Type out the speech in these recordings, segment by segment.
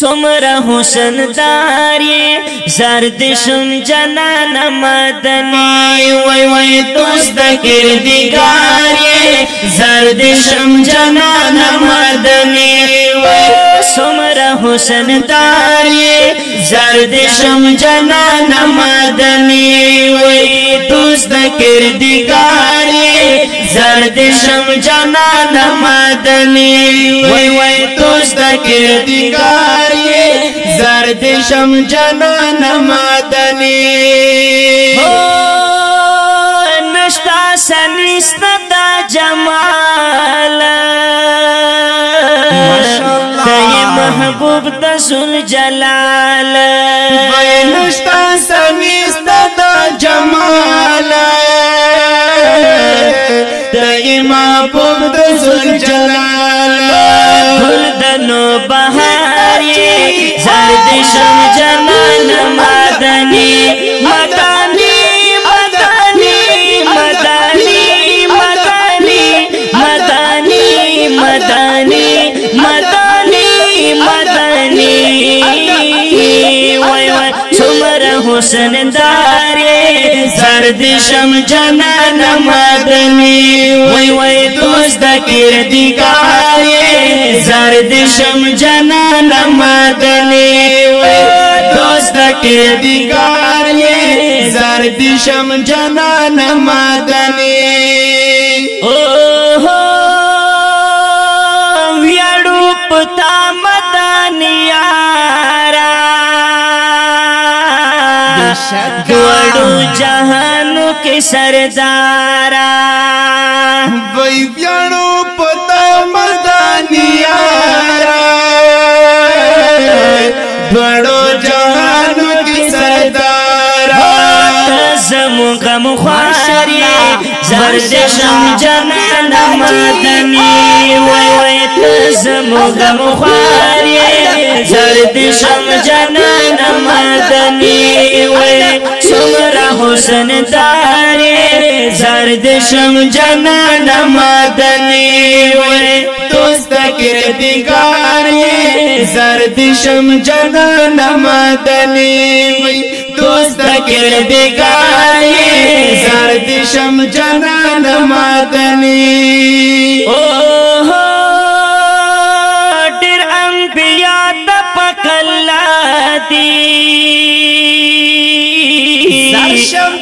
سمره حسن داری زرد شم جنان مدنی وی وی دوست کردگاری زرد شم جنان مدنی سمره حسن داری زرد شم جنان مدنی وی دوست کردگاری زرد شم جانا د مدني وای وای توس د کردګار زرد شم جانا د مدني نشتا سنست د جمال ته محبوب د سل جلال महबूब सुन चला حسن داري زرد شم جنان مدني وي وي دوست کردگاري زرد شم جنان مدني دوست کردگاري زرد شم جنان مدني او ویړو پتا مدنيا دوړو جهانو کې سردارا وای بیانو پتا مدانیا دوړو جهانو کې سردارا زمو غم خوشري زرد شم جنان مدني وای وای زمو غم خواري زرد شم جنان مدني حسن تارے زرد شم جانا نما دنی دوست کردگاری زرد شم جانا نما دنی دوست کردگاری زرد شم جانا نما دنی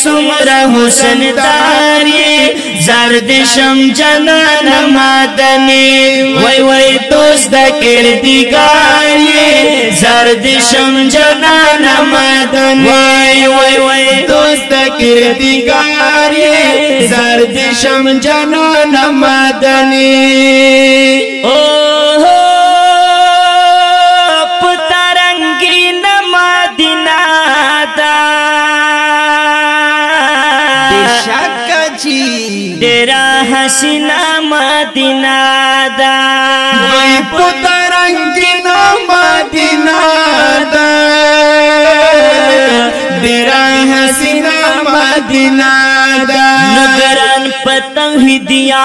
सुर हुसनारी सर्दीम जननमादनी दोस्त कीर्तिकारी सर्दीम जननमादनी दोस्त कीर्तिकारी दिशम जना मदनी ओ مدینہ دا وی پترنگینا مدینہ دا دیرا حسینہ مدینہ पतंग दिया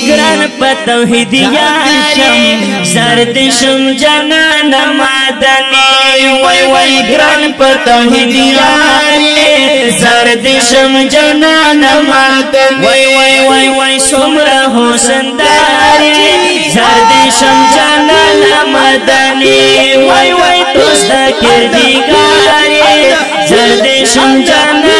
ग्रहण पतंग दिया सर्द सुम जना नमादने वै वै ग्रहण पतंग दिया सर्द सुम जना नमादने वै वै वै वै सुम्र हो संदारे सर्द सुम जना नमादने वै वै तुझ किर्दिगारे सर्द सुम जना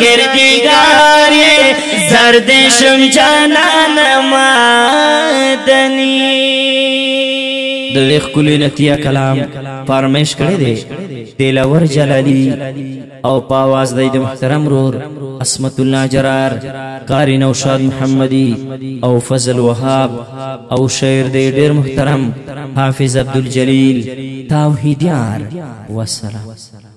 کردگار زردشم جانان مدنی د ویخ کلی نتیا کلام فرمیش کړی دی دلور جلالی او پاواز دی د محترم رور اسمت الله جرار قاری نوشاد محمدی او فضل وهاب او شعر دی ډیر محترم حافظ عبدالجلیل توحیدیار والسلام